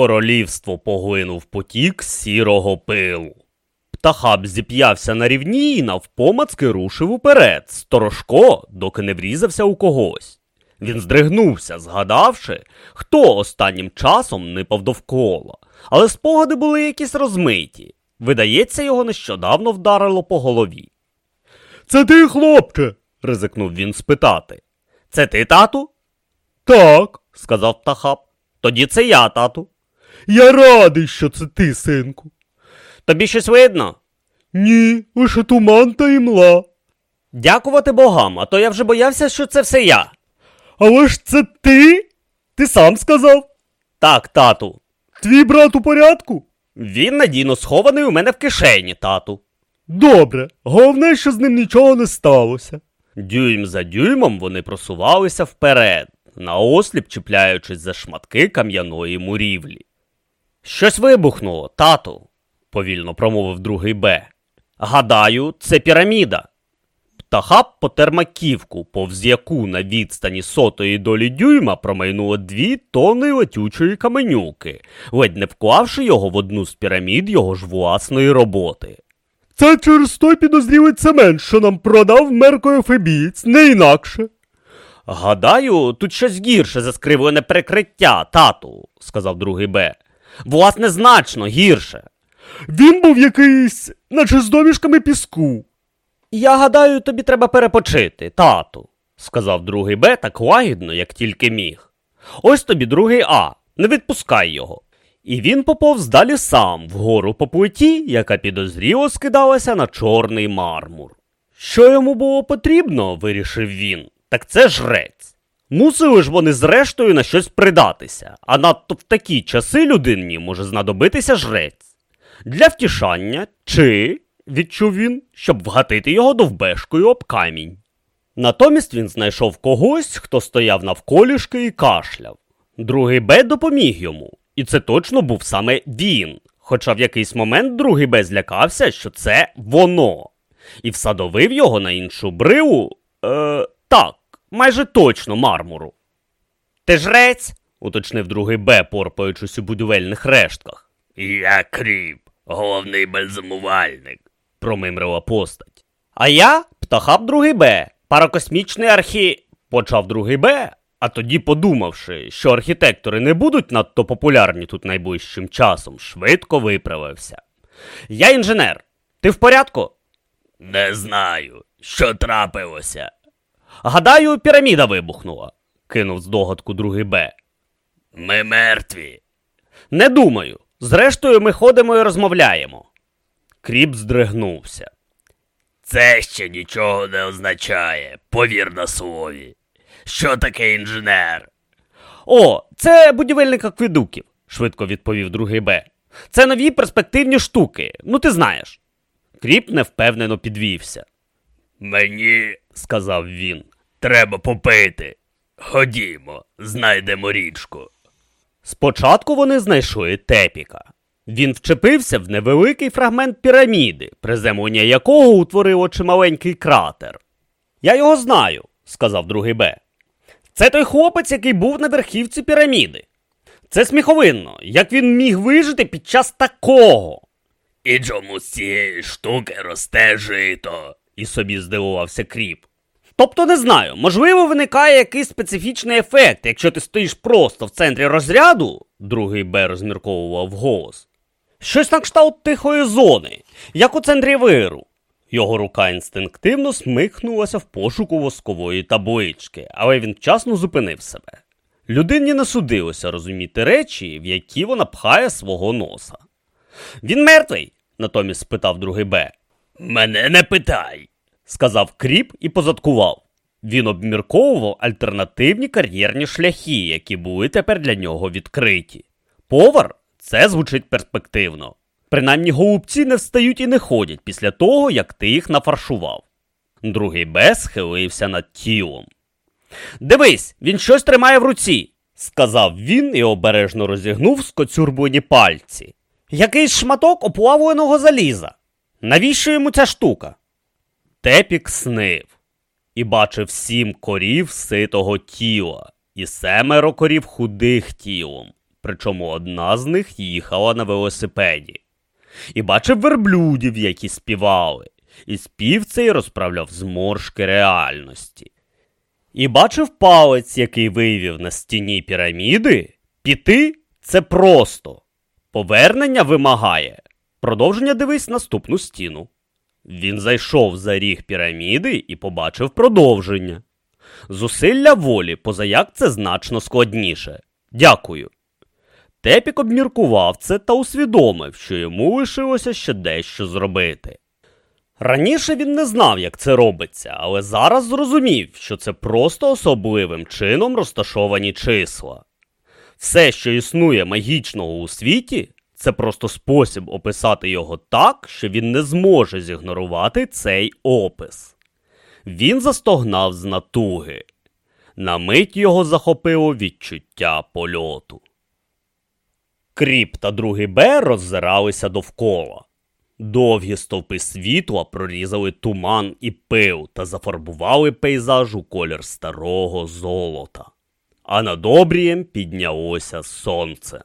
королівство поглинув потік сірого пилу. Птахаб зіп'явся на рівні і навпомацки рушив уперед, сторожко, доки не врізався у когось. Він здригнувся, згадавши, хто останнім часом нипав довкола, але спогади були якісь розмиті. Видається, його нещодавно вдарило по голові. Це ти, хлопче? ризикнув він спитати. Це ти, тату? Так, сказав птахаб. Тоді це я, тату. Я радий, що це ти, синку. Тобі щось видно? Ні, лише туман та імла. Дякувати богам, а то я вже боявся, що це все я. Але ж це ти? Ти сам сказав? Так, тату. Твій брат у порядку? Він надійно схований у мене в кишені, тату. Добре, головне, що з ним нічого не сталося. Дюйм за дюймом вони просувалися вперед, наосліп чіпляючись за шматки кам'яної мурівлі. Щось вибухнуло, тату, повільно промовив другий Б. Гадаю, це піраміда. Птахап потер маківку, повз яку на відстані сотої долі дюйма промайнуло дві тони летючої каменюки, ледь не вклавши його в одну з пірамід його ж власної роботи. Це через той підозрілий цемент, що нам продав меркоефебієць, не інакше. Гадаю, тут щось гірше за скривлене прикриття, тату, сказав другий Б. Власне, значно гірше. Він був якийсь, наче з домішками піску. Я гадаю, тобі треба перепочити, тату, сказав другий Б так лагідно, як тільки міг. Ось тобі другий А, не відпускай його. І він поповз далі сам вгору по плиті, яка підозріло скидалася на чорний мармур. Що йому було потрібно, вирішив він, так це жрець. Мусили ж вони зрештою на щось придатися, а надто в такі часи людині може знадобитися жрець. Для втішання чи, відчув він, щоб вгатити його довбешкою об камінь. Натомість він знайшов когось, хто стояв навколішки і кашляв. Другий Б допоміг йому, і це точно був саме він. Хоча в якийсь момент другий Б злякався, що це воно, і всадовив його на іншу бриву. Е, так, майже точно мармуру. Ти жрець? уточнив другий Б, порпаючись у будівельних рештках. Я кріп, головний бальзамувальник. промимрила постать. А я птахаб другий Б, паракосмічний архі. почав другий Б, а тоді, подумавши, що архітектори не будуть надто популярні тут найближчим часом, швидко виправився. Я інженер. Ти в порядку? Не знаю, що трапилося. Гадаю, піраміда вибухнула, кинув здогадку другий Б. Ми мертві. Не думаю. Зрештою, ми ходимо і розмовляємо. Кріп здригнувся. Це ще нічого не означає, повір на слові. Що таке інженер? О, це будівельник акведуків, швидко відповів другий Б. Це нові перспективні штуки, ну ти знаєш. Кріп невпевнено підвівся. Мені, сказав він, треба попити. Ходімо, знайдемо річку. Спочатку вони знайшли тепіка. Він вчепився в невеликий фрагмент піраміди, приземлення якого утворило чималенький кратер. Я його знаю, сказав другий Б. Це той хлопець, який був на верхівці піраміди. Це сміховинно, як він міг вижити під час такого. І чому з цієї штуки росте жито? І собі здивувався кріп. Тобто не знаю, можливо, виникає якийсь специфічний ефект, якщо ти стоїш просто в центрі розряду, другий Б розмірковував голос. Щось на кшталт тихої зони, як у центрі виру. Його рука інстинктивно смикнулася в пошуку воскової таблички, але він вчасно зупинив себе. Людині не судилося розуміти речі, в які вона пхає свого носа. Він мертвий? натомість спитав другий Б. Мене не питай, сказав кріп і позадкував. Він обмірковував альтернативні кар'єрні шляхи, які були тепер для нього відкриті. Повар це звучить перспективно. Принаймні голубці не встають і не ходять після того, як ти їх нафаршував. Другий Б схилився над тілом. Дивись, він щось тримає в руці, сказав він і обережно розігнув скоцюрблені пальці. Якийсь шматок оплавленого заліза. Навіщо йому ця штука? Тепік снив і бачив сім корів ситого тіла, і семеро корів худих тілом, причому одна з них їхала на велосипеді. І бачив верблюдів, які співали, і спів цей розправляв зморшки реальності. І бачив палець, який вивів на стіні піраміди. Піти це просто. Повернення вимагає. Продовження дивись наступну стіну. Він зайшов за ріг піраміди і побачив продовження. Зусилля волі, позаяк це значно складніше. Дякую. Тепік обміркував це та усвідомив, що йому лишилося ще дещо зробити. Раніше він не знав, як це робиться, але зараз зрозумів, що це просто особливим чином розташовані числа. Все, що існує магічного у світі, це просто спосіб описати його так, що він не зможе зігнорувати цей опис. Він застогнав з натуги. На мить його захопило відчуття польоту. Кріп та другий Б роззиралися довкола. Довгі стовпи світла прорізали туман і пил та зафарбували пейзаж у колір старого золота. А над обрієм піднялося сонце.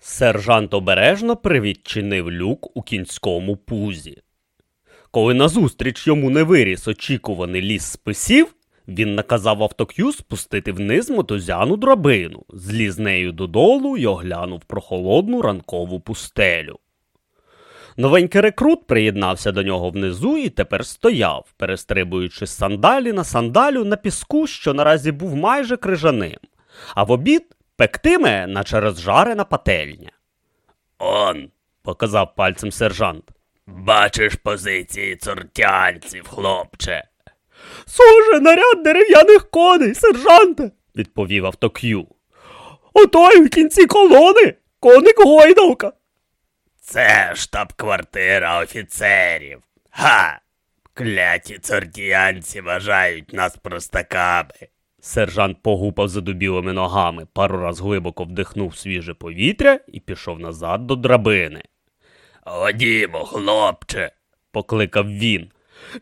Сержант обережно привідчинив люк у кінському пузі. Коли назустріч йому не виріс очікуваний ліс списів, він наказав авток'ю спустити вниз мотузяну драбину, зліз нею додолу й оглянув прохолодну ранкову пустелю. Новенький рекрут приєднався до нього внизу і тепер стояв, перестрибуючи з сандалі на сандалю на піску, що наразі був майже крижаним, а в обід пектиме, наче розжарена пательня. Он, Показав пальцем сержант. бачиш позиції цортянців, хлопче. Схоже, наряд дерев'яних коней, сержанте, відповів авток'ю. Отой у кінці колони коник гойдалка. Це штаб-квартира офіцерів. Га! Кляті цортіянці вважають нас простаками. Сержант погупав задубілими ногами, пару раз глибоко вдихнув свіже повітря і пішов назад до драбини. Ходімо, хлопче. Покликав він.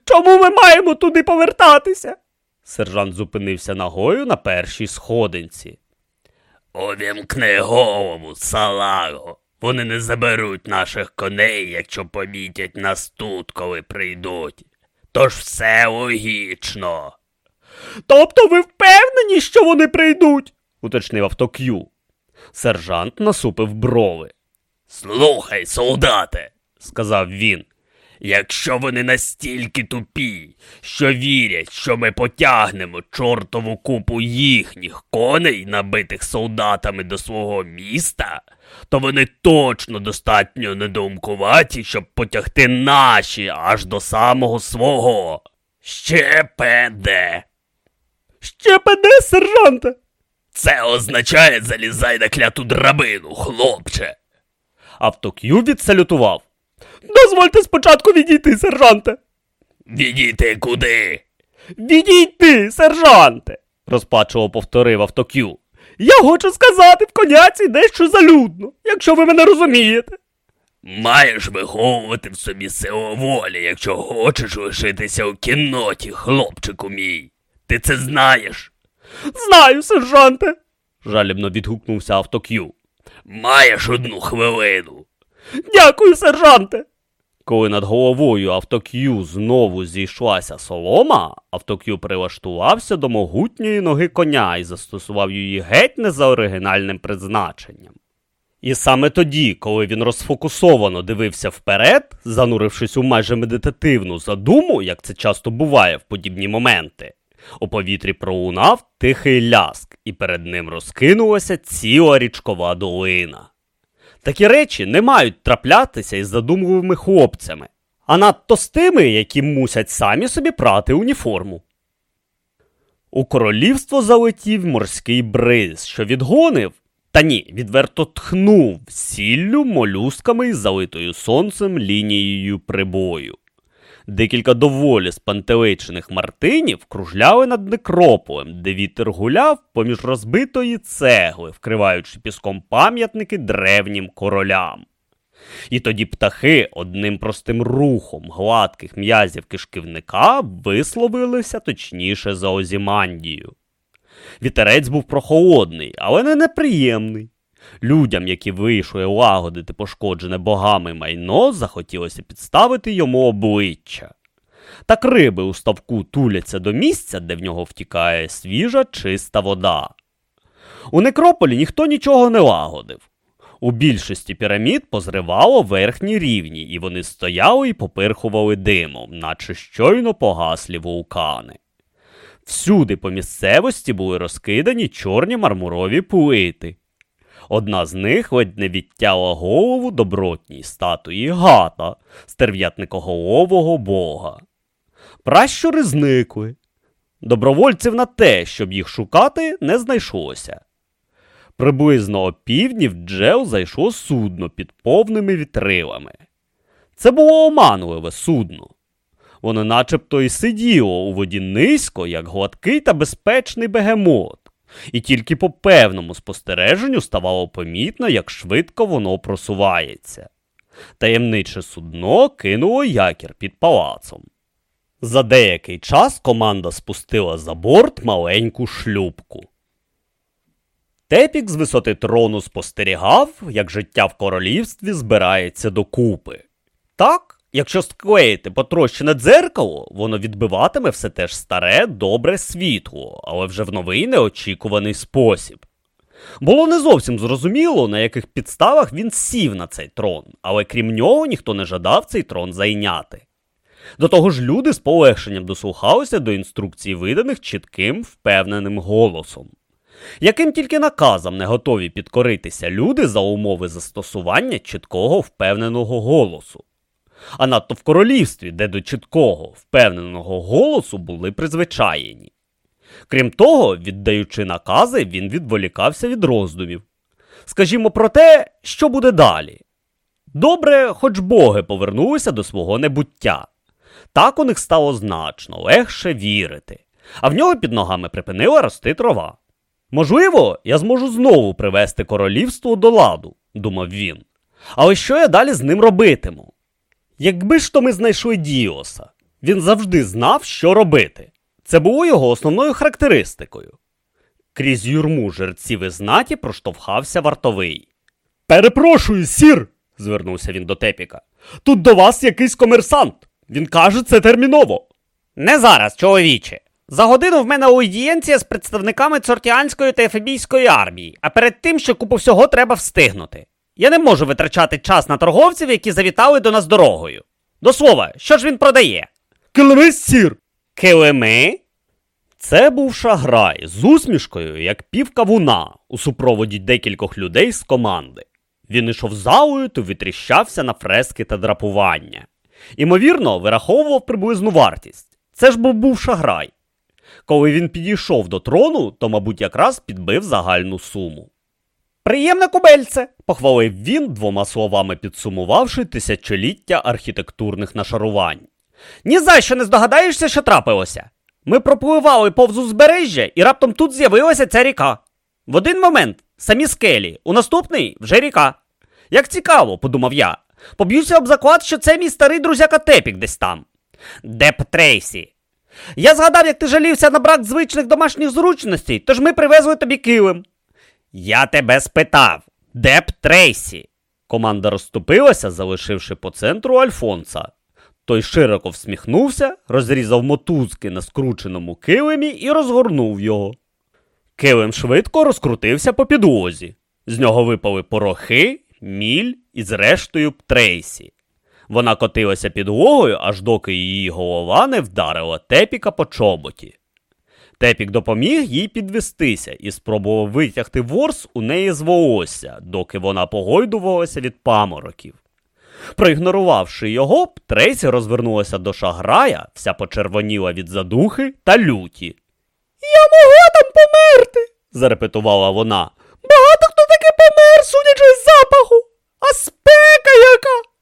Чому ми маємо туди повертатися? Сержант зупинився ногою на першій сходинці. Увімкни голову, салаго. Вони не заберуть наших коней, якщо помітять нас тут, коли прийдуть. Тож все логічно. Тобто ви впевнені, що вони прийдуть? уточнив авток'ю. Сержант насупив брови. Слухай, солдате, Сказав він. якщо вони настільки тупі, що вірять, що ми потягнемо чортову купу їхніх коней, набитих солдатами до свого міста, то вони точно достатньо недоумкуваті, щоб потягти наші аж до самого свого. Ще педе. Ще педе, сержанте. Це означає залізай на кляту драбину, хлопче. Авток'ю відсалютував. Дозвольте спочатку відійти, сержанте. Відійти куди? Відійти, сержанте, розпачливо повторив авток'ю. Я хочу сказати в коняці дещо залюдно, якщо ви мене розумієте. Маєш виховувати в собі силу волі, якщо хочеш лишитися у кінноті, хлопчику мій. Ти це знаєш. Знаю, сержанте. жалібно відгукнувся авток'ю. Маєш одну хвилину. Дякую, сержанте. Коли над головою авток'ю знову зійшлася солома, авток'ю прилаштувався до могутньої ноги коня і застосував її геть не за оригінальним призначенням. І саме тоді, коли він розфокусовано дивився вперед, занурившись у майже медитативну задуму, як це часто буває в подібні моменти, у повітрі пролунав тихий ляск, і перед ним розкинулася ціла річкова долина. Такі речі не мають траплятися із задумливими хлопцями, а надто з тими, які мусять самі собі прати уніформу. У королівство залетів морський бриз, що відгонив, та ні, відверто тхнув сіллю, молюсками і залитою сонцем лінією прибою. Декілька доволі спантеличених мартинів кружляли над некрополем, де вітер гуляв поміж розбитої цегли, вкриваючи піском пам'ятники древнім королям. І тоді птахи одним простим рухом гладких м'язів кишківника висловилися точніше за Озімандію. Вітерець був прохолодний, але не неприємний. Людям, які вийшли лагодити пошкоджене богами майно, захотілося підставити йому обличчя. Так риби у ставку туляться до місця, де в нього втікає свіжа чиста вода. У некрополі ніхто нічого не лагодив. У більшості пірамід позривало верхні рівні, і вони стояли і попирхували димом, наче щойно погаслі вулкани. Всюди по місцевості були розкидані чорні мармурові плити. Одна з них ледь не відтяла голову добротній статуї гата, стерв'ятникоголового бога. Пращури зникли. Добровольців на те, щоб їх шукати, не знайшлося. Приблизно о півдні в Джел зайшло судно під повними вітрилами. Це було оманливе судно. Воно начебто й сиділо у воді низько, як гладкий та безпечний бегемот, і тільки по певному спостереженню ставало помітно, як швидко воно просувається. Таємниче судно кинуло якір під палацом. За деякий час команда спустила за борт маленьку шлюбку. Тепік з висоти трону спостерігав, як життя в королівстві збирається докупи. Так, якщо склеїти потрощене дзеркало, воно відбиватиме все те ж старе, добре світло, але вже в новий неочікуваний спосіб. Було не зовсім зрозуміло, на яких підставах він сів на цей трон, але крім нього ніхто не жадав цей трон зайняти. До того ж, люди з полегшенням дослухалися до інструкцій, виданих чітким, впевненим голосом. Яким тільки наказом не готові підкоритися люди за умови застосування чіткого впевненого голосу. А надто в королівстві, де до чіткого впевненого голосу були призвичаєні. Крім того, віддаючи накази, він відволікався від роздумів. Скажімо про те, що буде далі. Добре, хоч боги повернулися до свого небуття. Так у них стало значно легше вірити, а в нього під ногами припинила рости трава. Можливо, я зможу знову привести королівство до ладу, думав він. Але що я далі з ним робитиму? Якби ж то ми знайшли Діоса, він завжди знав, що робити. Це було його основною характеристикою. Крізь юрму жерців і знаті проштовхався вартовий. Перепрошую, сір, звернувся він до Тепіка. Тут до вас якийсь комерсант. Він каже, це терміново. Не зараз, чоловіче. За годину в мене аудієнція з представниками цортіанської та ефебійської армії, а перед тим ще купу всього треба встигнути. Я не можу витрачати час на торговців, які завітали до нас дорогою. До слова, що ж він продає? Килими, сір. Килими? Це був шаграй з усмішкою, як пів кавуна, у супроводі декількох людей з команди. Він ішов залою, то витріщався на фрески та драпування. Імовірно, вираховував приблизну вартість. Це ж був шаграй. Коли він підійшов до трону, то, мабуть, якраз підбив загальну суму. Приємне кубельце, похвалив він, двома словами підсумувавши тисячоліття архітектурних нашарувань. Ні за що не здогадаєшся, що трапилося. Ми пропливали повз узбережжя, і раптом тут з'явилася ця ріка. В один момент самі скелі, у наступний вже ріка. Як цікаво, подумав я. Поб'юся об заклад, що це мій старий друзяка Тепік десь там. Деп Трейсі. Я згадав, як ти жалівся на брак звичних домашніх зручностей, тож ми привезли тобі килим. Я тебе спитав, де б Трейсі? Команда розступилася, залишивши по центру Альфонса. Той широко всміхнувся, розрізав мотузки на скрученому килимі і розгорнув його. Килим швидко розкрутився по підлозі. З нього випали порохи, міль і зрештою Трейсі. Вона котилася підлогою, аж доки її голова не вдарила тепіка по чоботі. Тепік допоміг їй підвестися і спробував витягти ворс у неї з волосся, доки вона погойдувалася від памороків. Проігнорувавши його, Трейсі розвернулася до шаграя, вся почервоніла від задухи та люті. Я могла там померти, зарепетувала вона. Багато хто таки помер, судячи з запаху, а спека яка.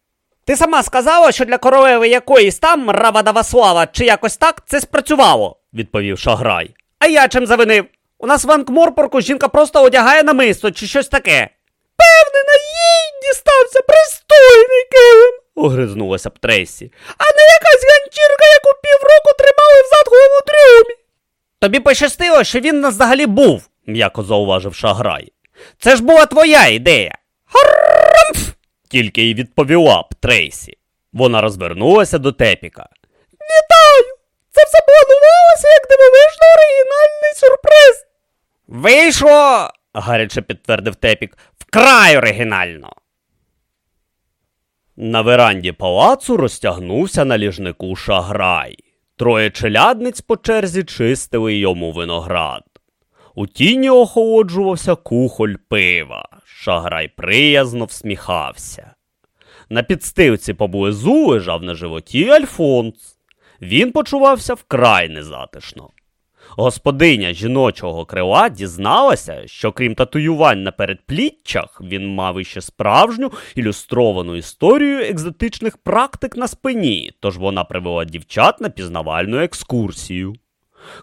Ти сама сказала, що для королеви якоїсь там Равадаваслава чи якось так це спрацювало, відповів шаграй. А я чим завинив? У нас в Анкморпорку жінка просто одягає намисто чи щось таке. Певнена, їй дістався пристойний килим, огризнулася б Трейсі, а не якась ганчірка, яку півроку тримали в задховому трюмі. Тобі пощастило, що він нас взагалі був, м'яко зауважив Шаграй. Це ж була твоя ідея. Хармф! Тільки й відповіла б Трейсі. Вона розвернулася до Тепіка. Вітаю! Це все планувалося як дивовижно оригінальний сюрприз. Вийшло, гаряче підтвердив Тепік, вкрай оригінально. На веранді палацу розтягнувся на ліжнику шаграй. Троє челядниць по черзі чистили йому виноград. У тіні охолоджувався кухоль пива. Шаграй приязно всміхався. На підстилці поблизу лежав на животі Альфонс. Він почувався вкрай незатишно. Господиня жіночого крила дізналася, що крім татуювань на передпліччях, він мав іще справжню ілюстровану історію екзотичних практик на спині, тож вона привела дівчат на пізнавальну екскурсію.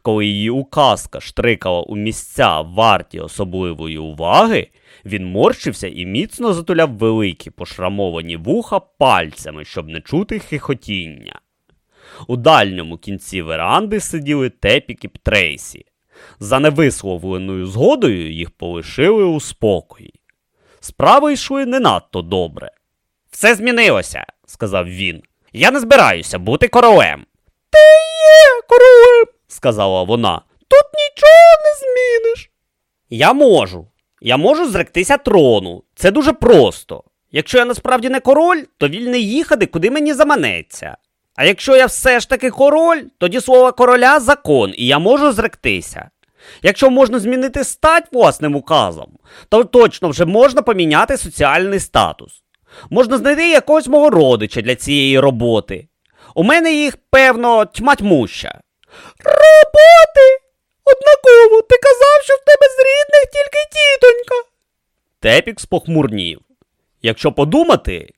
Коли її указка штрикала у місця варті особливої уваги, він морщився і міцно затуляв великі пошрамовані вуха пальцями, щоб не чути хихотіння. У дальньому кінці веранди сиділи Тепік і Трейсі. За невисловленою згодою їх полишили у спокої. Справи йшли не надто добре. Все змінилося, сказав він. Я не збираюся бути королем. Ти є королем, сказала вона. тут нічого не зміниш. Я можу. Я можу зректися трону. Це дуже просто. Якщо я насправді не король, то вільний їхати, куди мені заманеться. А якщо я все ж таки король, тоді слово короля закон, і я можу зректися. Якщо можна змінити стать власним указом, то точно вже можна поміняти соціальний статус. Можна знайти якогось мого родича для цієї роботи. У мене їх, певно, тьма тьмуща. Роботи! Однаково, ти казав, що в тебе з рідних тільки тітонька. Тепік спохмурнів. Якщо подумати,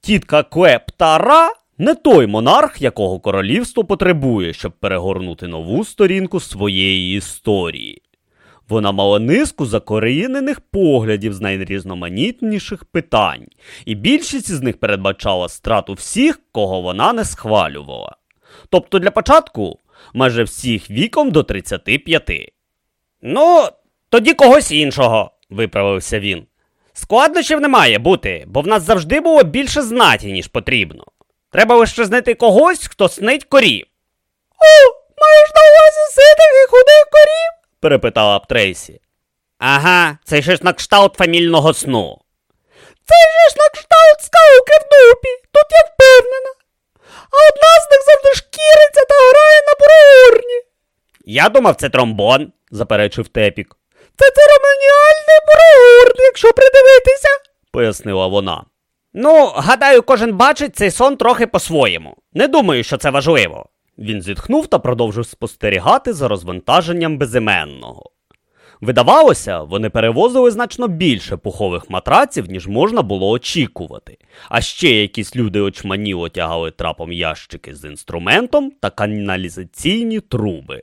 тітка Клеп та не той монарх, якого королівство потребує, щоб перегорнути нову сторінку своєї історії. Вона мала низку закорінених поглядів з найрізноманітніших питань, і більшість із них передбачала страту всіх, кого вона не схвалювала. Тобто для початку майже всіх віком до 35. Ну, тоді когось іншого, виправився він. Складнощів не має бути, бо в нас завжди було більше знаті, ніж потрібно. Треба лише знайти когось, хто снить корів. О, маєш на увазі ситих і худих корів? перепитала б Трейсі. Ага, це ж на кшталт фамільного сну. Це ж на кшталт скалки в дупі, тут я впевнена. А одна з них завжди шкіриться та грає на бургорні. Я думав, це тромбон, заперечив Тепік, Це церемоніальний бургорн, якщо придивитися. пояснила вона. Ну, гадаю, кожен бачить цей сон трохи по-своєму. Не думаю, що це важливо. Він зітхнув та продовжив спостерігати за розвантаженням безіменного. Видавалося, вони перевозили значно більше пухових матраців, ніж можна було очікувати. А ще якісь люди очманіло тягали трапом ящики з інструментом та каналізаційні труби.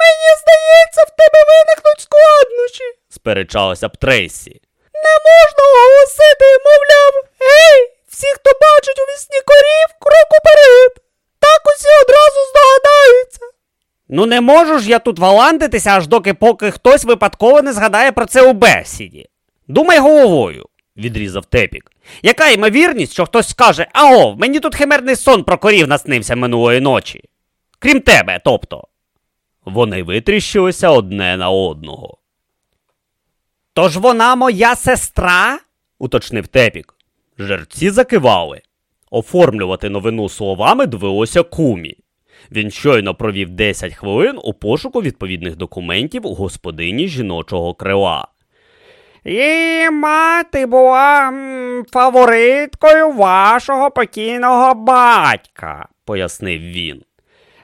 Мені здається, в тебе виникнуть складнощі. Сперечалася б Трейсі. Не можна оголосити, мовляв, гей, всі, хто бачить у вісні корів, крок уперед. Так усі одразу здогадаються. Ну не можу ж я тут валандитися, аж доки поки хтось випадково не згадає про це у бесіді. Думай головою, відрізав Тепік. Яка ймовірність, що хтось скаже, аго, мені тут химерний сон про корів наснився минулої ночі. Крім тебе, тобто. Вони витріщилися одне на одного. Тож вона моя сестра? уточнив Тепік. Жерці закивали. Оформлювати новину словами довелося кумі. Він щойно провів 10 хвилин у пошуку відповідних документів у господині жіночого крила. Її мати була фавориткою вашого покійного батька, пояснив він.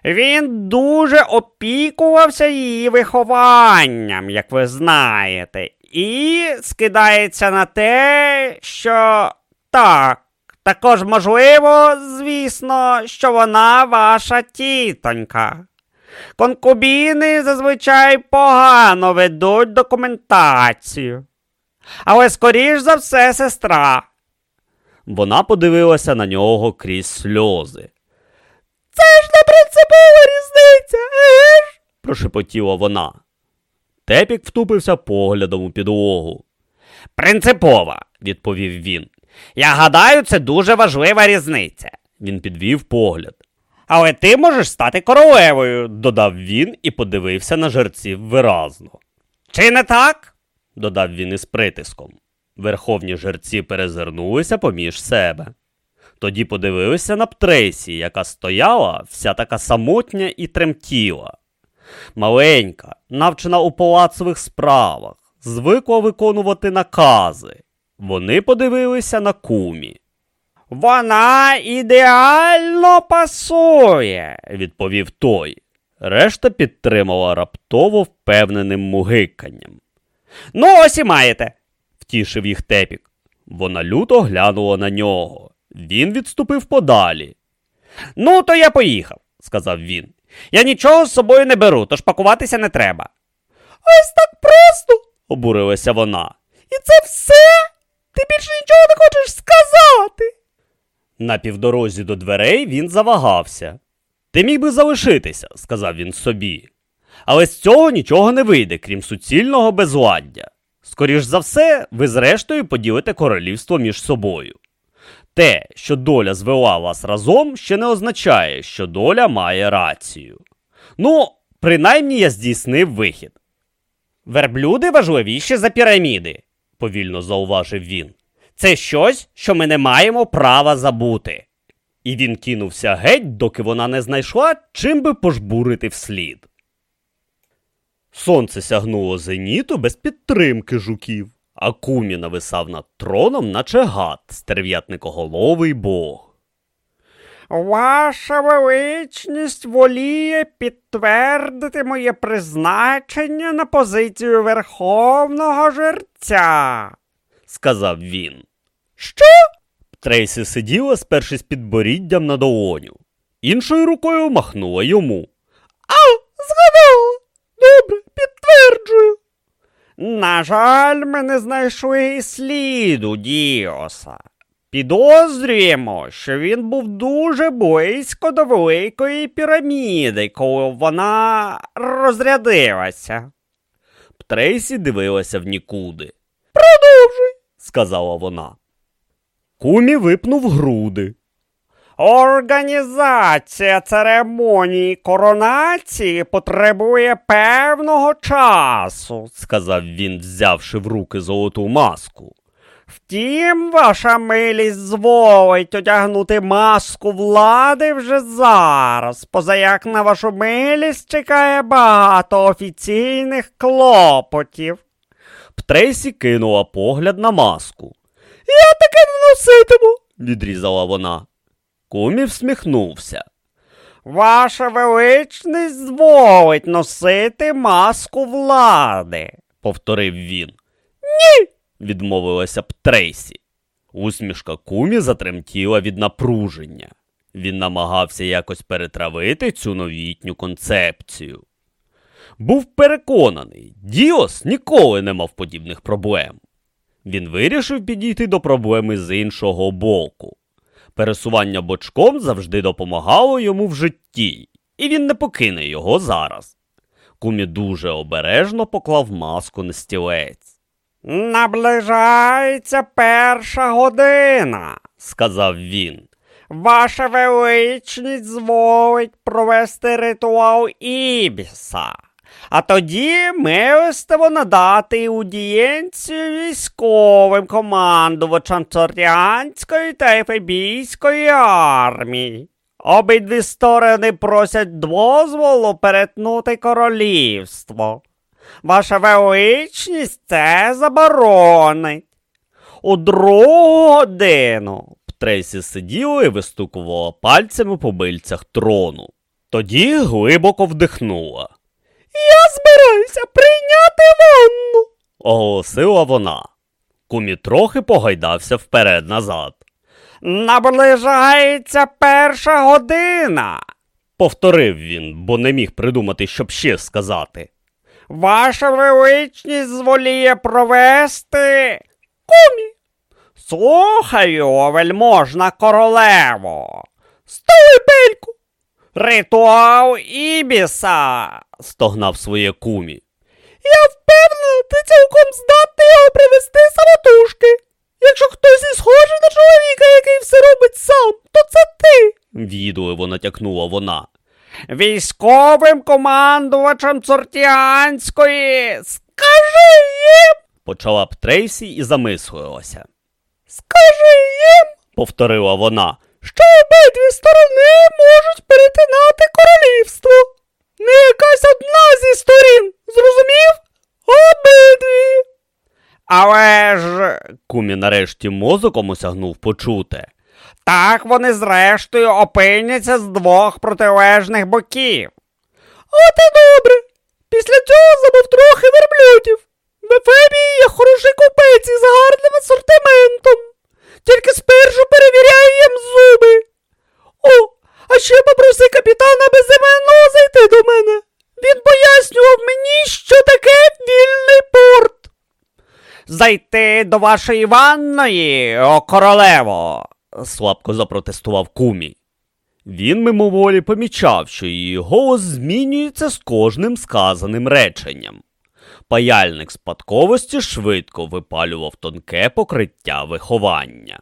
Він дуже опікувався її вихованням, як ви знаєте, і скидається на те, що так, також можливо, звісно, що вона ваша тітонька. Конкубіни зазвичай погано ведуть документацію. Але скоріш за все сестра. Вона подивилася на нього крізь сльози. Це ж не принципова різниця, еге ж? прошепотіла вона. Тепік втупився поглядом у підлогу. Принципова, відповів він. Я гадаю, це дуже важлива різниця. Він підвів погляд. Але ти можеш стати королевою, Додав він і подивився на жерців виразно. чи не так? Додав він із притиском. Верховні жерці перезирнулися поміж себе. Тоді подивилися на Птрейсі, яка стояла вся така самотня і тремтіла. Маленька, навчена у палацових справах, звикла виконувати накази. Вони подивилися на кумі. Вона ідеально пасує. відповів той. Решта підтримала раптово впевненим мугиканням. Ну, ось і маєте. Втішив їх тепік. Вона люто глянула на нього. Він відступив подалі. Ну, то я поїхав, сказав він. Я нічого з собою не беру, тож пакуватися не треба. Ось так просто. обурилася вона. І це все? Ти більше нічого не хочеш сказати. На півдорозі до дверей він завагався. Ти міг би залишитися, сказав він собі. Але з цього нічого не вийде, крім суцільного безладдя. Скоріш за все, ви зрештою поділите королівство між собою. Те, що доля звела вас разом, ще не означає, що доля має рацію. Ну, принаймні я здійснив вихід. Верблюди важливіші за піраміди, повільно зауважив він. Це щось, що ми не маємо права забути. І він кинувся геть, доки вона не знайшла, чим би пожбурити вслід. Сонце сягнуло зеніту без підтримки жуків, а кумі нависав над троном, наче Гат, стерв'ятникоголовий бог. Ваша величність воліє підтвердити моє призначення на позицію верховного жерця. сказав він. Що? Трейсі сиділа, спершись підборіддям на долоню. Іншою рукою махнула йому. А, згадала. Добре, підтверджую. На жаль, ми не знайшли і сліду Діоса. Підозрюємо, що він був дуже близько до великої піраміди, коли вона розрядилася. Трейсі дивилася в нікуди, Продовжуй. сказала вона. Кумі випнув груди. Організація церемонії коронації потребує певного часу, сказав він, взявши в руки золоту маску. Втім, ваша милість зволить одягнути маску влади вже зараз, позаяк на вашу милість чекає багато офіційних клопотів. Трейсі кинула погляд на маску, Я таке не носитиму. відрізала вона. Кумі всміхнувся. Ваша величність зволить носити маску влади. повторив він. Ні. Відмовилася б Трейсі. Усмішка кумі затремтіла від напруження. Він намагався якось перетравити цю новітню концепцію. Був переконаний, Діос ніколи не мав подібних проблем. Він вирішив підійти до проблеми з іншого боку. Пересування бочком завжди допомагало йому в житті, і він не покине його зараз. Кумі дуже обережно поклав маску на стілець. Наближається перша година, Сказав він. Ваша величність зволить провести ритуал Ібіса. А тоді милостиво надати аудієнцію військовим командувачам Цоріанської та Ефебійської армії. Обидві сторони просять дозволу перетнути королівство. Ваша величність це заборонить. У другу годину Трейсі сиділа і вистукувала пальцями по бильцях трону. Тоді глибоко вдихнула, Я збираюся прийняти ванну. оголосила вона. Кумі трохи погайдався вперед-назад. Наближається перша година. Повторив він, бо не міг придумати, щоб ще сказати. Ваша величність зволіє провести. Кумі. Слухаю, вельможна королево. Стали бельку. Ритуал Ібіса. стогнав своє кумі. Я впевнена, ти цілком здатний його привести самотужки. Якщо хтось і схожий на чоловіка, який все робить сам, то це ти. В'їдливо натякнула вона. Військовим командувачем Цортіанської. Скажи їм, почала б Трейсі і замислилася. скажи їм, Повторила вона. що обидві сторони можуть перетинати королівство. Не якась одна зі сторін, зрозумів? Обидві. Але ж. Кумі нарешті мозоком осягнув почуте. Так вони зрештою опиняться з двох протилежних боків. От і добре. Після цього забув трохи верблюдів. В Ефебії є хороший купець із гарним асортиментом. Тільки спершу перевіряй їм зуби. О, а ще попроси капітана безіменного зайти до мене. Він пояснював мені, що таке вільний порт. Зайти до вашої ванної, о королево. Слабко запротестував кумі. Він мимоволі помічав, що її голос змінюється з кожним сказаним реченням. Паяльник спадковості швидко випалював тонке покриття виховання.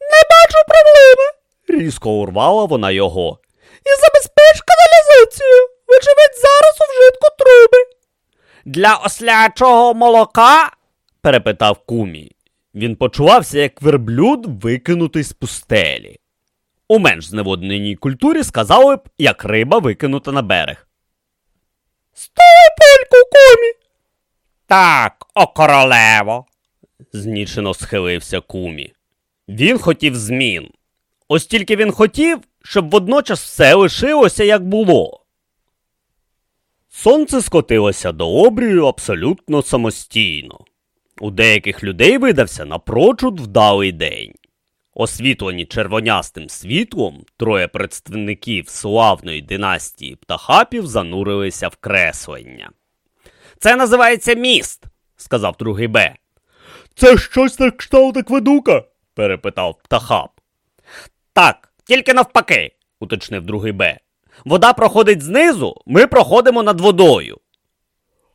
Не бачу проблеми. Різко урвала вона його. І забезпеч каналізацію. Вочевидь, зараз у вжитку труби. Для ослячого молока? перепитав кумі. Він почувався як верблюд, викинутий з пустелі. У менш зневодненій культурі сказали б, як риба викинута на берег. Стой польку, комі. Так, о королево. знічено схилився кумі. Він хотів змін. Ось тільки він хотів, щоб водночас все лишилося, як було. Сонце скотилося до обрію абсолютно самостійно. У деяких людей видався напрочуд вдалий день. Освітлені червонястим світлом, троє представників славної династії птахапів занурилися в креслення. Це називається міст, сказав другий Б. Це щось на кшталт акведука. перепитав птахап. Так, тільки навпаки, уточнив другий Б. Вода проходить знизу, ми проходимо над водою.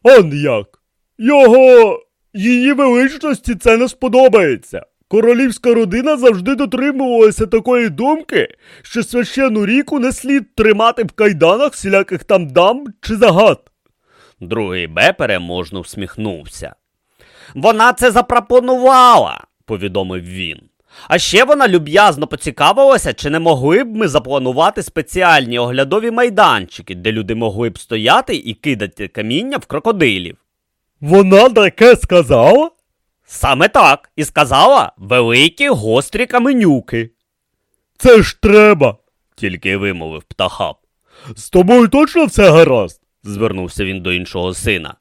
Он як. Його. Її величності це не сподобається. Королівська родина завжди дотримувалася такої думки, що священну ріку не слід тримати в кайданах всіляких там дам чи загад. Другий Б переможно всміхнувся. Вона це запропонувала, повідомив він. А ще вона люб'язно поцікавилася, чи не могли б ми запланувати спеціальні оглядові майданчики, де люди могли б стояти і кидати каміння в крокодилів. Вона таке сказала? Саме так, і сказала великі гострі каменюки, Це ж треба. тільки вимовив птахап. З тобою точно все гаразд? Звернувся він до іншого сина.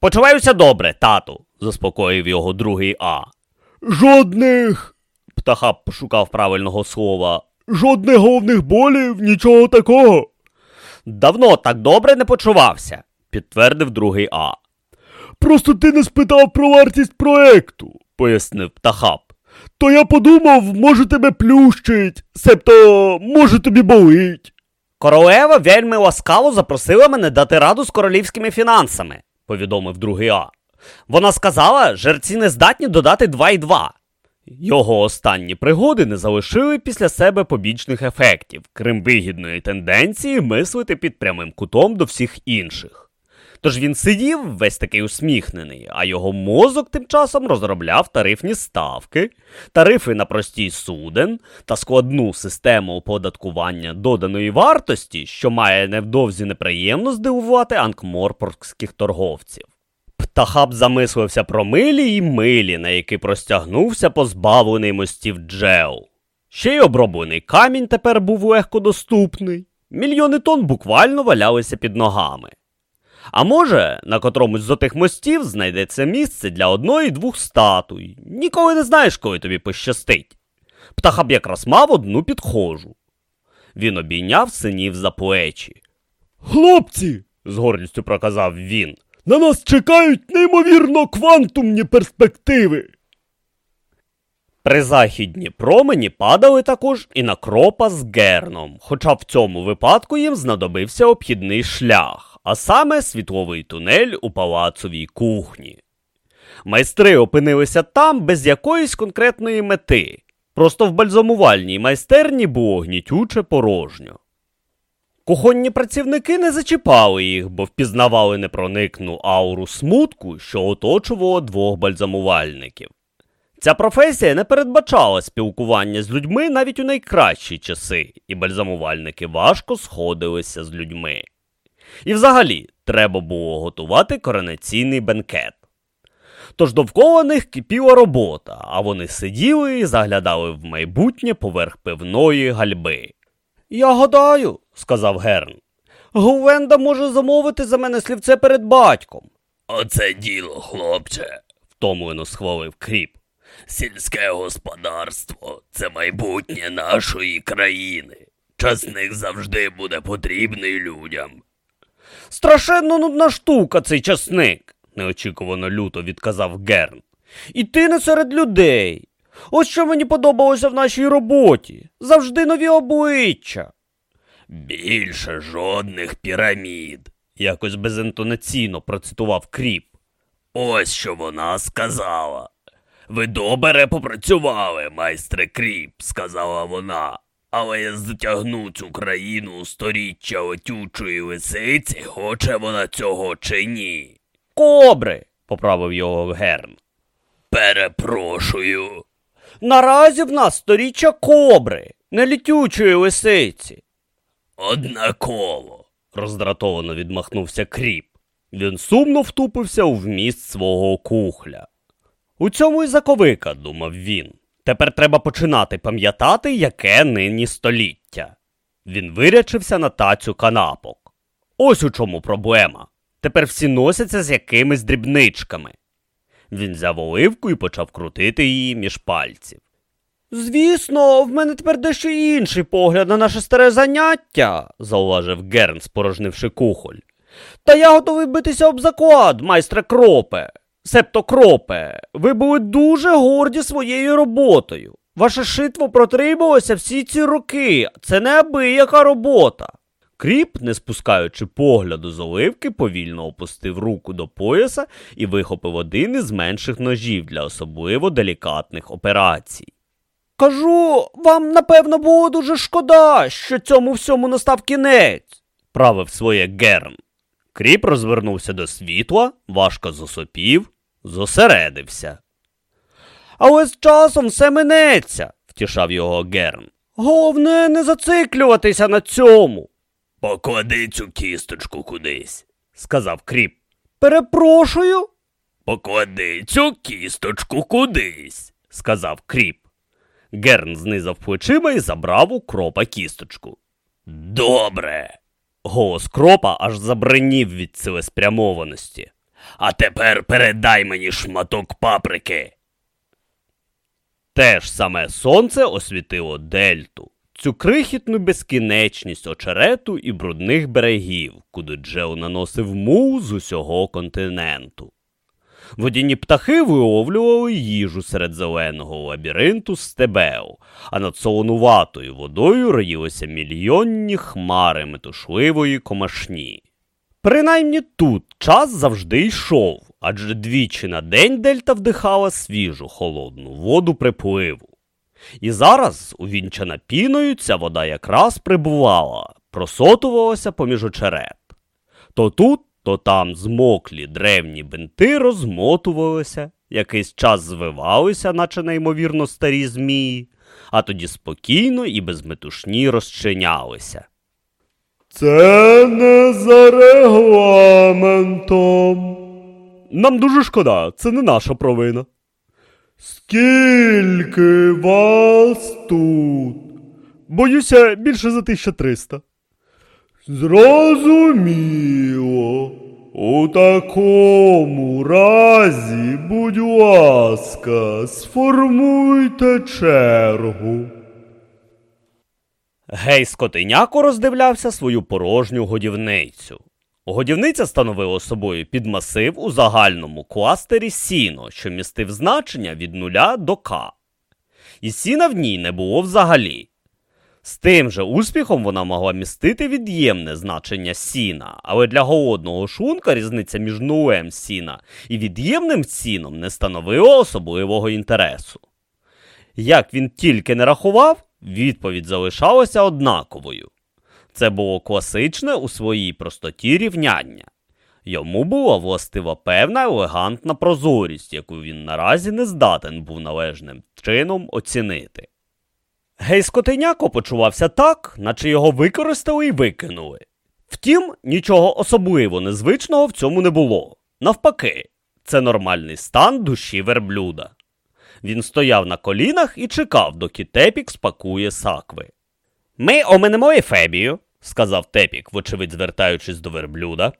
Почуваюся добре, тату, заспокоїв його другий А. Жодних. Птахап пошукав правильного слова. Жодних головних болів, нічого такого. Давно так добре не почувався, підтвердив другий А. Просто ти не спитав про вартість проекту, Пояснив птахап. То я подумав, може тебе плющить, себто, може тобі болить. Королева вельми ласкаво запросила мене дати раду з королівськими фінансами, повідомив другий А. Вона сказала, жерці не здатні додати 2 і 2. Його останні пригоди не залишили після себе побічних ефектів, крім вигідної тенденції мислити під прямим кутом до всіх інших. Тож він сидів весь такий усміхнений, а його мозок тим часом розробляв тарифні ставки, тарифи на простій суден та складну систему оподаткування доданої вартості, що має невдовзі неприємно здивувати анкморпорських торговців. Птахаб замислився про милі й милі, на які простягнувся позбавлений мостів джел. Ще й оброблений камінь тепер був легко доступний. Мільйони тонн буквально валялися під ногами. А може, на котромусь з отих мостів знайдеться місце для одної двох статуй. Ніколи не знаєш, коли тобі пощастить. Птахаб якраз мав одну підхожу. Він обійняв синів за плечі. Хлопці, З гордістю проказав він. на нас чекають неймовірно квантумні перспективи. Призахідні промені падали також і на кропа з герном, хоча в цьому випадку їм знадобився обхідний шлях, а саме світловий тунель у палацовій кухні. Майстри опинилися там без якоїсь конкретної мети. Просто в бальзамувальній майстерні було гнітюче порожньо. Кухонні працівники не зачіпали їх, бо впізнавали непроникну ауру смутку, що оточувало двох бальзамувальників. Ця професія не передбачала спілкування з людьми навіть у найкращі часи, і бальзамувальники важко сходилися з людьми. І взагалі треба було готувати коронаційний бенкет. Тож довкола них кипіла робота, а вони сиділи і заглядали в майбутнє поверх пивної гальби. Я гадаю, сказав Герн. Гувенда може замовити за мене слівце перед батьком, Оце діло, хлопче. втомлено схвалив кріп. Сільське господарство це майбутнє нашої країни. Часник завжди буде потрібний людям. Страшенно нудна штука цей часник, неочікувано люто відказав Герн. І ти не серед людей. Ось що мені подобалося в нашій роботі. Завжди нові обличчя. Більше жодних пірамід. Якось безінтонаційно процитував кріп. Ось що вона сказала. Ви добре попрацювали, майстре кріп, сказала вона. Але я затягну цю країну у сторіччя отючої лисиці, хоче вона цього чи ні. Кобри, поправив його Герн. Перепрошую. Наразі в нас сторіччя кобри, не літючої лисиці. Однаково. роздратовано відмахнувся кріп. Він сумно втупився у вміст свого кухля. У цьому й заковика, думав він. Тепер треба починати пам'ятати, яке нині століття. Він вирячився на тацю канапок. Ось у чому проблема. Тепер всі носяться з якимись дрібничками. Він взяв оливку і почав крутити її між пальців. Звісно, в мене тепер дещо інший погляд на наше старе заняття, зауважив Герн, спорожнивши кухоль. Та я готовий битися об заклад, майстре кропе. Себто кропе, ви були дуже горді своєю роботою. Ваше шитво протрималося всі ці роки. Це неабияка робота. Кріп, не спускаючи погляду з оливки, повільно опустив руку до пояса і вихопив один із менших ножів для особливо делікатних операцій. Кажу, вам напевно було дуже шкода, що цьому всьому настав кінець, правив своє Герн. Кріп розвернувся до світла, важко засопів, зосередився. Але з часом все минеться, втішав його Герн. Головне не зациклюватися на цьому, Поклади цю кісточку кудись. сказав кріп. Перепрошую, Поклади цю кісточку кудись. сказав кріп. Герн знизав плечима і забрав у кропа кісточку. Добре. Голос кропа аж забринів від цілеспрямованості. А тепер передай мені шматок паприки. Те ж саме сонце освітило дельту, цю крихітну безкінечність очерету і брудних берегів, куди Джео наносив мул з усього континенту. Водяні птахи виловлювали їжу серед зеленого лабіринту стебеу, а над солонуватою водою роїлися мільйонні хмари метушливої комашні. Принаймні тут час завжди йшов, адже двічі на день дельта вдихала свіжу холодну воду припливу. І зараз, увінчана піною, ця вода якраз прибувала, просотувалася поміж очерет. То тут, то там змоклі древні бинти розмотувалися, якийсь час звивалися, наче неймовірно старі змії, а тоді спокійно і без метушні розчинялися. Це не за регламентом. Нам дуже шкода, це не наша провина. Скільки вас тут? Боюся, більше за 1300. Зрозуміло. У такому разі, будь ласка, сформуйте чергу. Гей скотиняко роздивлявся свою порожню годівницю. Годівниця становила собою підмасив у загальному кластері сіно, що містив значення від нуля до К. і сіна в ній не було взагалі. З тим же успіхом вона могла містити від'ємне значення сіна, але для голодного шлунка різниця між нулем сіна і від'ємним сіном не становила особливого інтересу. Як він тільки не рахував, відповідь залишалася однаковою. Це було класичне у своїй простоті рівняння. Йому була властива певна елегантна прозорість, яку він наразі не здатен був належним чином оцінити. Гей Скотиняко почувався так, наче його використали і викинули. Втім, нічого особливо незвичного в цьому не було. Навпаки, це нормальний стан душі верблюда. Він стояв на колінах і чекав, доки Тепік спакує сакви. Ми оминемо Ефебію, сказав Тепік, вочевидь звертаючись до верблюда.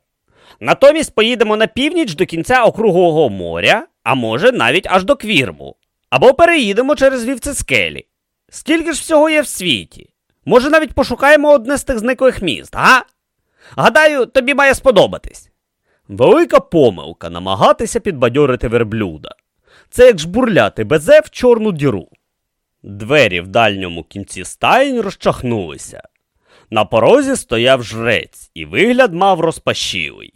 Натомість поїдемо на північ до кінця округлого моря, а може навіть аж до квірму. Або переїдемо через вівці скелі. Скільки ж всього є в світі? Може, навіть пошукаємо одне з тих зниклих міст, а? Гадаю, тобі має сподобатись. Велика помилка намагатися підбадьорити верблюда. Це як жбурляти безе в чорну діру. Двері в дальньому кінці стаєнь розчахнулися. На порозі стояв жрець, і вигляд мав розпашілий.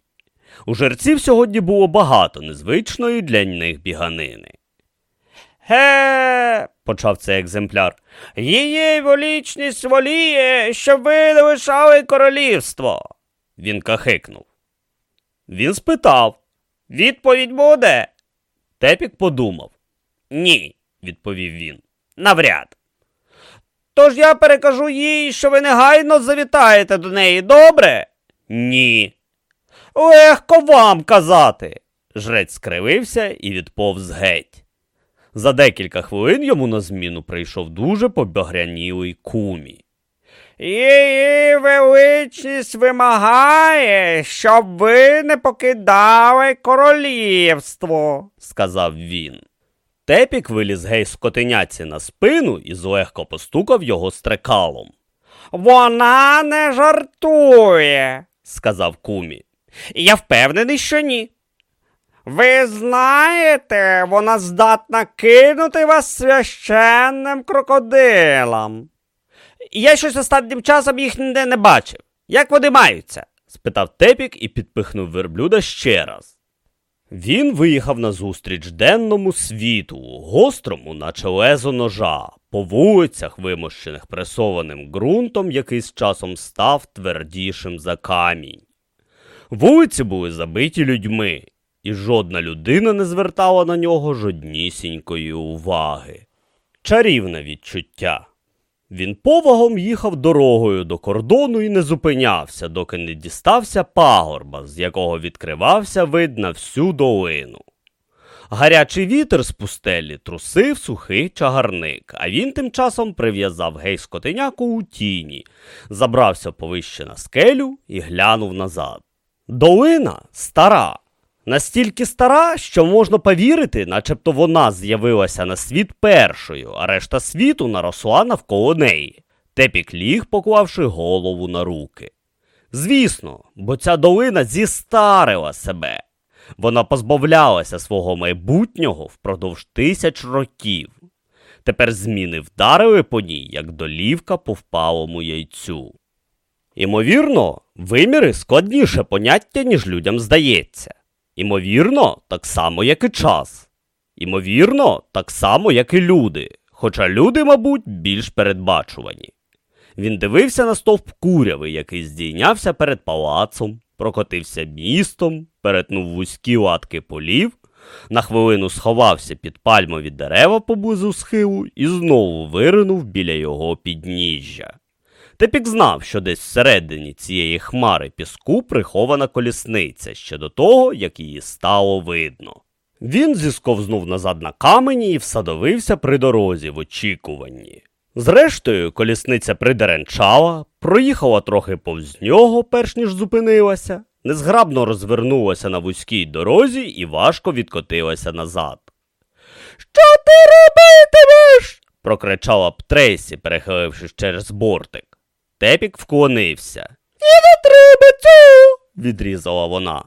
У жерців сьогодні було багато незвичної для них біганини. Ге, почав цей екземпляр. Її волічність воліє, щоб ви не лишали королівство. Він кахикнув. Він спитав. Відповідь буде. Тепік подумав. Ні, відповів він. Навряд. Тож я перекажу їй, що ви негайно завітаєте до неї, добре? Ні. Легко вам казати. Жрець скривився і відповз геть. За декілька хвилин йому на зміну прийшов дуже побагрянілий кумі. Її величність вимагає, щоб ви не покидали королівство, сказав він. Тепік виліз гей скотиняці на спину і злегко постукав його стрекалом. Вона не жартує, сказав кумі. Я впевнений, що ні. Ви знаєте, вона здатна кинути вас священним крокодилам. Я щось останнім часом їх ніде не бачив. Як вони маються? спитав Тепік і підпихнув верблюда ще раз. Він виїхав назустріч денному світу, гострому, наче лезо ножа, по вулицях, вимощених пресованим ґрунтом, який з часом став твердішим за камінь. Вулиці були забиті людьми, і жодна людина не звертала на нього жоднісінької уваги. Чарівне відчуття. Він повагом їхав дорогою до кордону і не зупинявся, доки не дістався пагорба, з якого відкривався вид на всю долину. Гарячий вітер з пустелі трусив сухий чагарник, а він тим часом прив'язав гей скотиняку у тіні, забрався повище на скелю і глянув назад. Долина стара, настільки стара, що можна повірити, начебто вона з'явилася на світ першою, а решта світу наросла навколо неї. Тепік ліг, поклавши голову на руки. Звісно, бо ця долина зістарила себе. Вона позбавлялася свого майбутнього впродовж тисяч років. Тепер зміни вдарили по ній, як долівка по впалому яйцю. Імовірно, виміри складніше поняття, ніж людям здається. Імовірно, так само, як і час. Імовірно, так само, як і люди, хоча люди, мабуть, більш передбачувані. Він дивився на стовп куряви, який здійнявся перед палацом, прокотився містом, перетнув вузькі латки полів, на хвилину сховався під пальмові дерева поблизу схилу і знову виринув біля його підніжжя. Тепік знав, що десь всередині цієї хмари піску прихована колісниця ще до того, як її стало видно. Він зісковзнув назад на камені і всадовився при дорозі в очікуванні. Зрештою, колісниця придеренчала, проїхала трохи повз нього, перш ніж зупинилася, незграбно розвернулася на вузькій дорозі і важко відкотилася назад. Що ти робитимеш? прокричала б Трейсі, перехилившись через бортик. Тепік вклонився. І не треба цього, відрізала вона.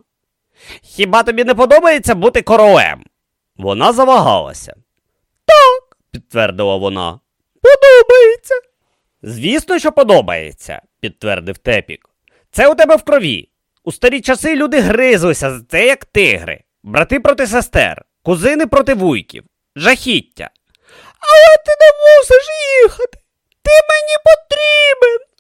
Хіба тобі не подобається бути королем? Вона завагалася. Так, підтвердила вона. Подобається. Звісно, що подобається, підтвердив Тепік. Це у тебе в крові. У старі часи люди гризлися за це, як тигри, брати проти сестер, кузини проти вуйків, жахіття. Але ти не мусиш їхати. Ти мені потрібен.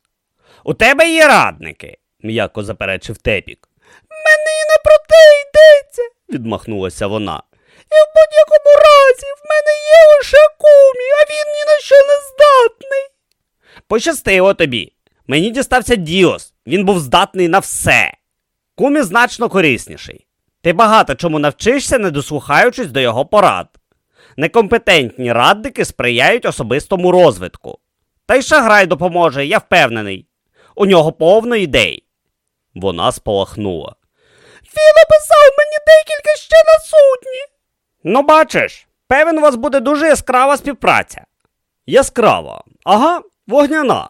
У тебе є радники, м'яко заперечив Тепік. Мені не про те йдеться. Відмахнулася вона. І в будь-якому разі в мене є лише кумі, а він ні на що не здатний. Пощастило тобі. Мені дістався Діос. Він був здатний на все. Кумі значно корисніший. Ти багато чому навчишся, не дослухаючись до його порад. Некомпетентні радники сприяють особистому розвитку. Та й Шаграй допоможе, я впевнений. У нього повно ідей. Вона спалахнула. Він описав мені декілька ще на судні. Ну, бачиш, певен, у вас буде дуже яскрава співпраця. Яскрава, ага, вогняна.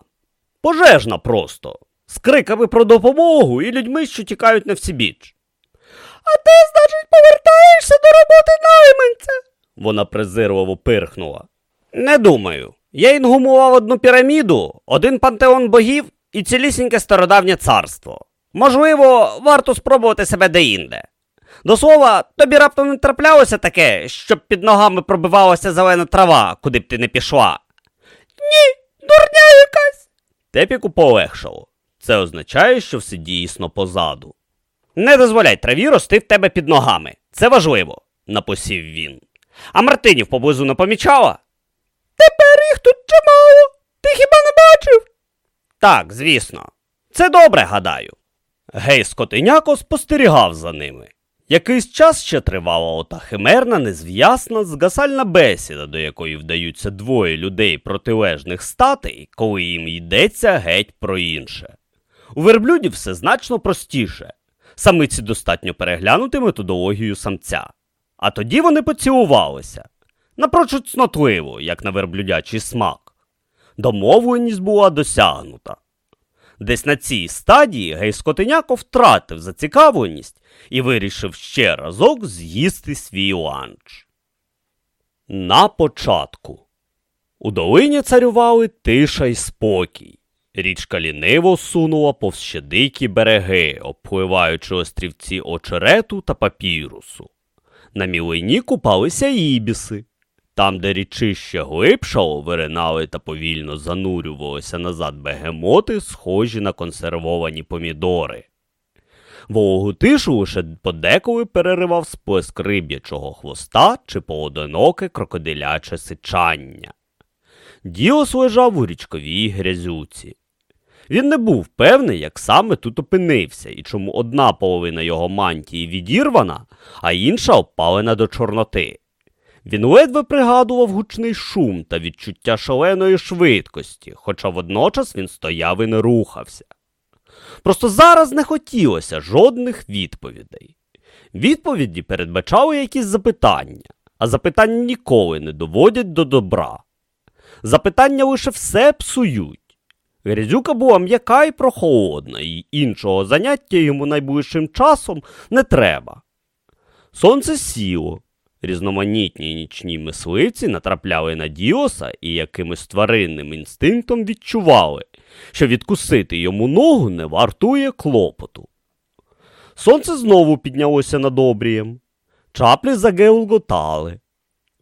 Пожежна просто. З криками про допомогу і людьми, що тікають на всібіч. А ти, значить, повертаєшся до роботи найманця. Вона презирливо пирхнула. Не думаю. Я інгумував одну піраміду, один пантеон богів і цілісіньке стародавнє царство. Можливо, варто спробувати себе деінде. До слова, тобі раптом не траплялося таке, щоб під ногами пробивалася зелена трава, куди б ти не пішла. Ні, дурня якась. Тепіку полегшало. Це означає, що все дійсно позаду. Не дозволяй траві рости в тебе під ногами. Це важливо, напосів він. А Мартинів поблизу не помічала? Тепер їх тут чимало. Ти хіба не бачив? Так, звісно. Це добре, гадаю. Гей скотиняко спостерігав за ними. Якийсь час ще тривала ота химерна, незв'ясна, згасальна бесіда, до якої вдаються двоє людей протилежних статей, коли їм йдеться геть про інше. У верблюдів все значно простіше. Самиці достатньо переглянути методологію самця. А тоді вони поцілувалися. Напрочуд снотливо, як на верблюдячий смак. Домовленість була досягнута. Десь на цій стадії Гейскотеняко втратив зацікавленість і вирішив ще разок з'їсти свій ланч. На початку. У долині царювали тиша й спокій. Річка ліниво сунула повз ще дикі береги, обпливаючи острівці очерету та папірусу. На мілині купалися ібіси. Там, де річище глибшало, виринали та повільно занурювалися назад бегемоти, схожі на консервовані помідори. Вологу тишу лише подеколи переривав сплеск риб'ячого хвоста чи поодиноке крокодиляче сичання. Діос лежав у річковій грязюці. Він не був певний, як саме тут опинився, і чому одна половина його мантії відірвана, а інша обпалена до чорноти. Він ледве пригадував гучний шум та відчуття шаленої швидкості, хоча водночас він стояв і не рухався. Просто зараз не хотілося жодних відповідей. Відповіді передбачали якісь запитання, а запитання ніколи не доводять до добра. Запитання лише все псують. Грязюка була м'яка і прохолодна, і іншого заняття йому найближчим часом не треба. Сонце сіло. Різноманітні нічні мисливці натрапляли на Діоса і якимось тваринним інстинктом відчували, що відкусити йому ногу не вартує клопоту. Сонце знову піднялося над обрієм. Чаплі загелготали.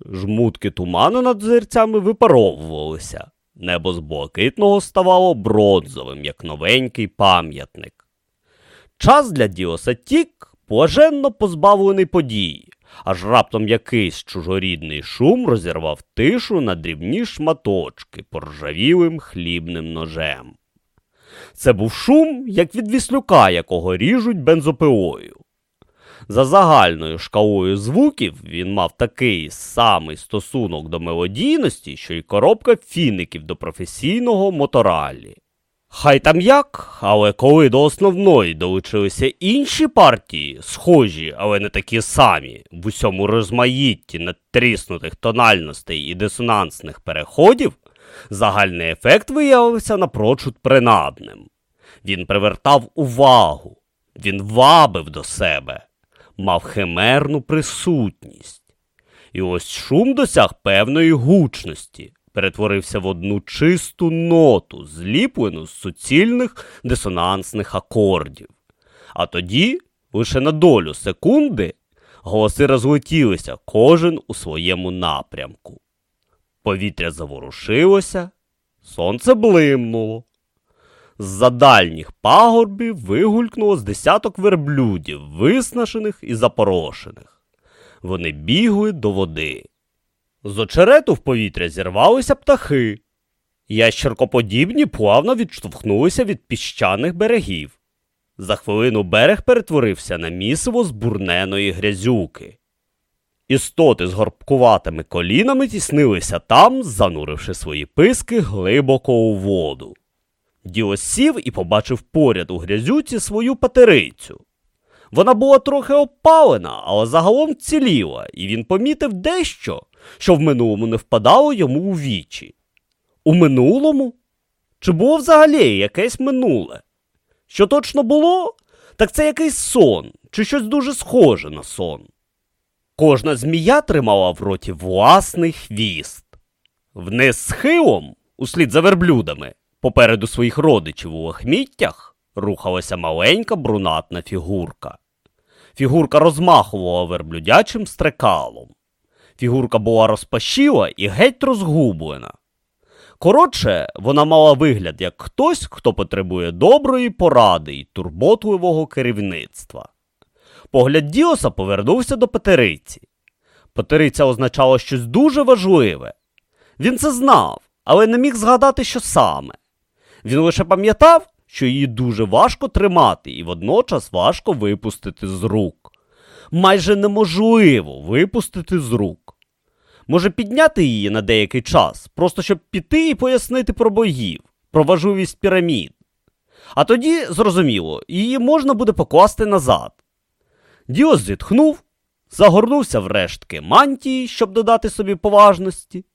Жмутки туману над зерцями випаровувалися. Небо з блакитного ставало бронзовим, як новенький пам'ятник. Час для Діоса тік, блаженно позбавлений події, аж раптом якийсь чужорідний шум розірвав тишу на дрібні шматочки поржавілим хлібним ножем. Це був шум, як від віслюка, якого ріжуть бензопилою. За загальною шкалою звуків він мав такий самий стосунок до мелодійності, що й коробка фіників до професійного моторалі. Хай там як, але коли до основної долучилися інші партії, схожі, але не такі самі, в усьому розмаїтті надтріснутих тональностей і дисонансних переходів, загальний ефект виявився напрочуд принадним. Він привертав увагу, він вабив до себе, мав химерну присутність. І ось шум досяг певної гучності, перетворився в одну чисту ноту, зліплену з суцільних дисонансних акордів. А тоді, лише на долю секунди, голоси розлетілися кожен у своєму напрямку. Повітря заворушилося, сонце блимнуло. З-за дальніх пагорбів вигулькнуло з десяток верблюдів, виснажених і запорошених. Вони бігли до води. З очерету в повітря зірвалися птахи. Ящеркоподібні плавно відштовхнулися від піщаних берегів. За хвилину берег перетворився на місиво збурненої грязюки. Істоти з горбкуватими колінами тіснилися там, зануривши свої писки глибоко у воду. Діо сів і побачив поряд у грязюці свою патерицю. Вона була трохи опалена, але загалом ціліла, і він помітив дещо, що в минулому не впадало йому у вічі. У минулому? Чи було взагалі якесь минуле? Що точно було, так це якийсь сон, чи щось дуже схоже на сон. Кожна змія тримала в роті власний хвіст. Вниз схилом, услід за верблюдами, попереду своїх родичів у лахміттях, рухалася маленька брунатна фігурка. Фігурка розмахувала верблюдячим стрекалом. Фігурка була розпашіла і геть розгублена. Коротше, вона мала вигляд як хтось, хто потребує доброї поради і турботливого керівництва. Погляд Діоса повернувся до Петериці. Петериця означала щось дуже важливе. Він це знав, але не міг згадати, що саме. Він лише пам'ятав, що її дуже важко тримати і водночас важко випустити з рук. Майже неможливо випустити з рук. Може підняти її на деякий час, просто щоб піти і пояснити про боїв, про важливість пірамід. А тоді, зрозуміло, її можна буде покласти назад. Діос зітхнув, загорнувся в рештки мантії, щоб додати собі поважності,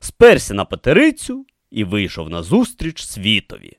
сперся на патерицю і вийшов назустріч світові.